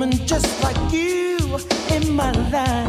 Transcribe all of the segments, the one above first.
woman just like you in my life.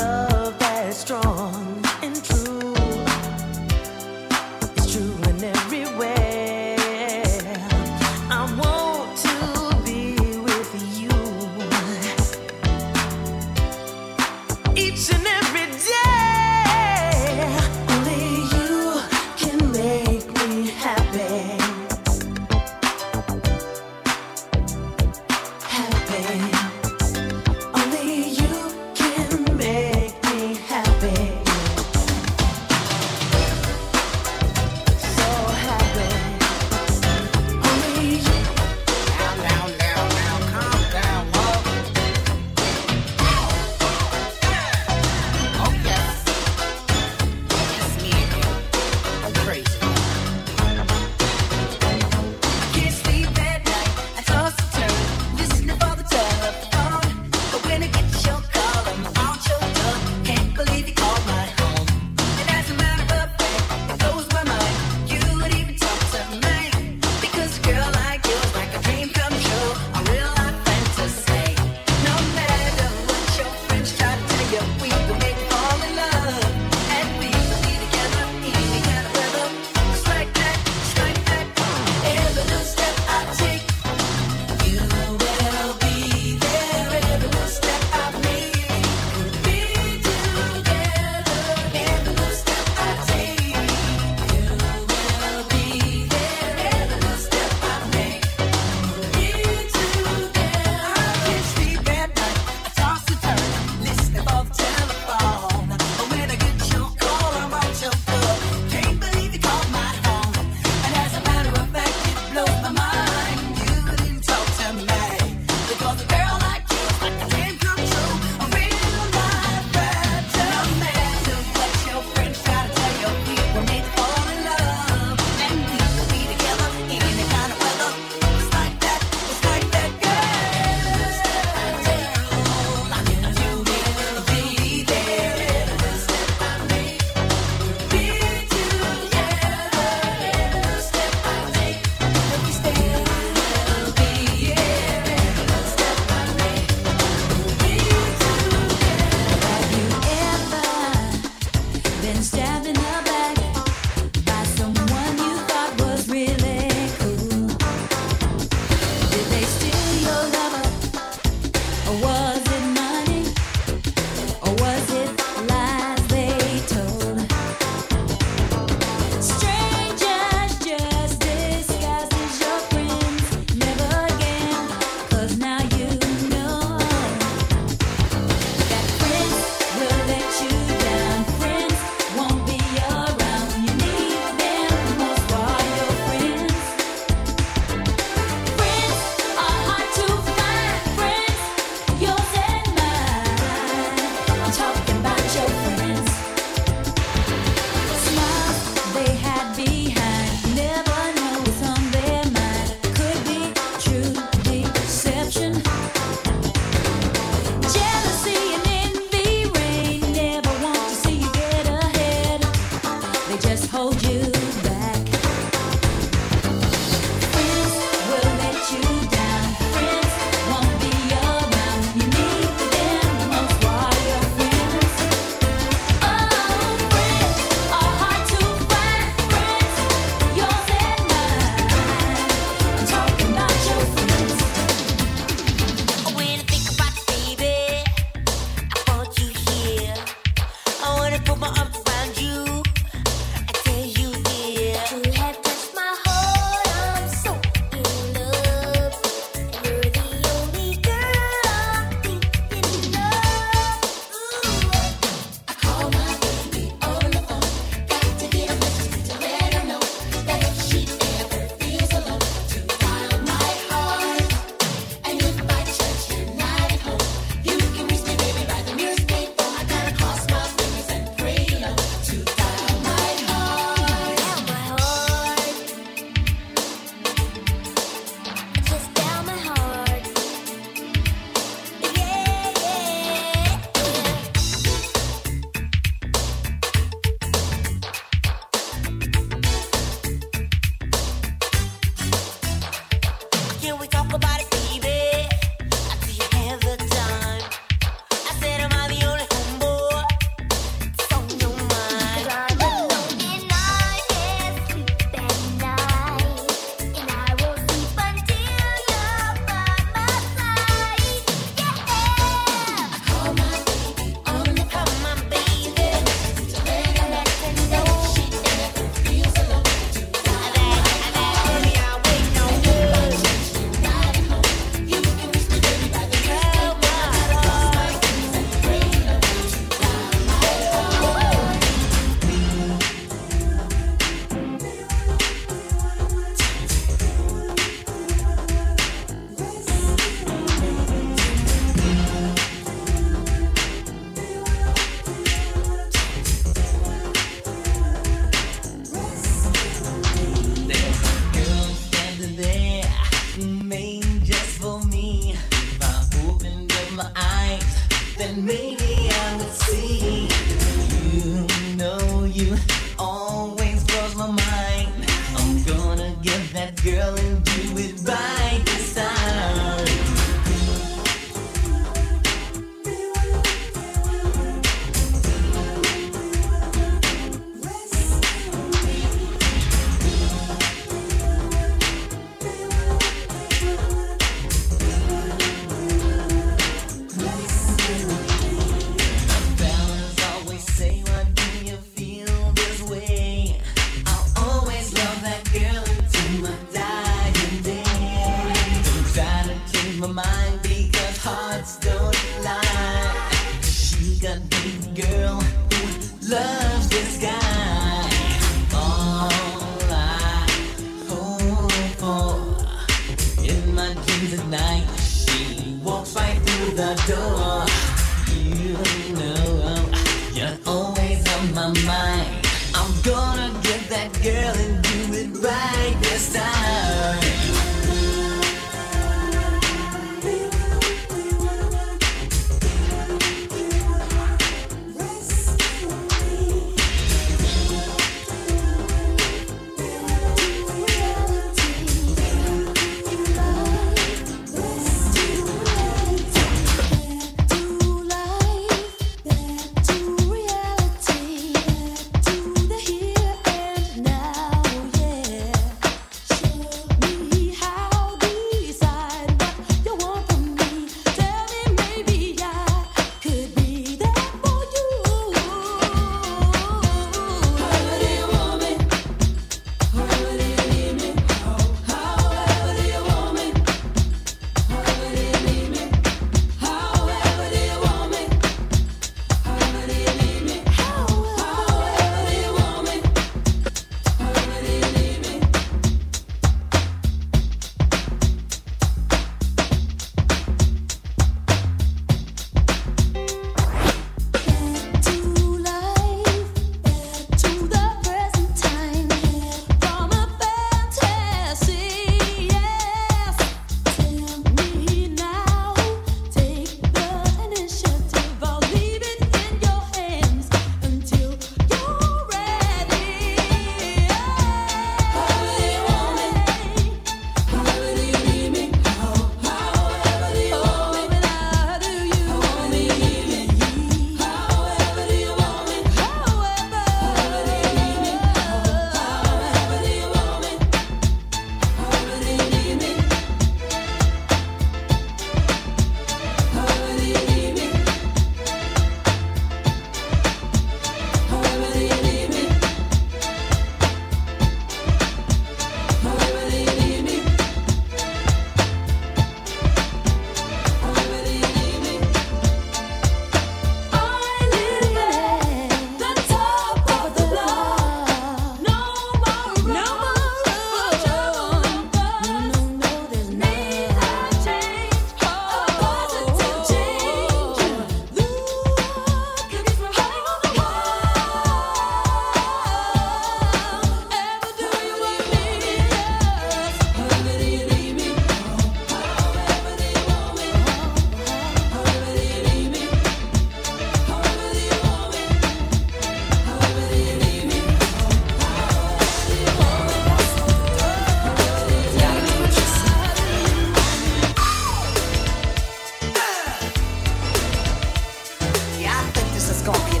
gonna be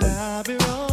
Just I be respect.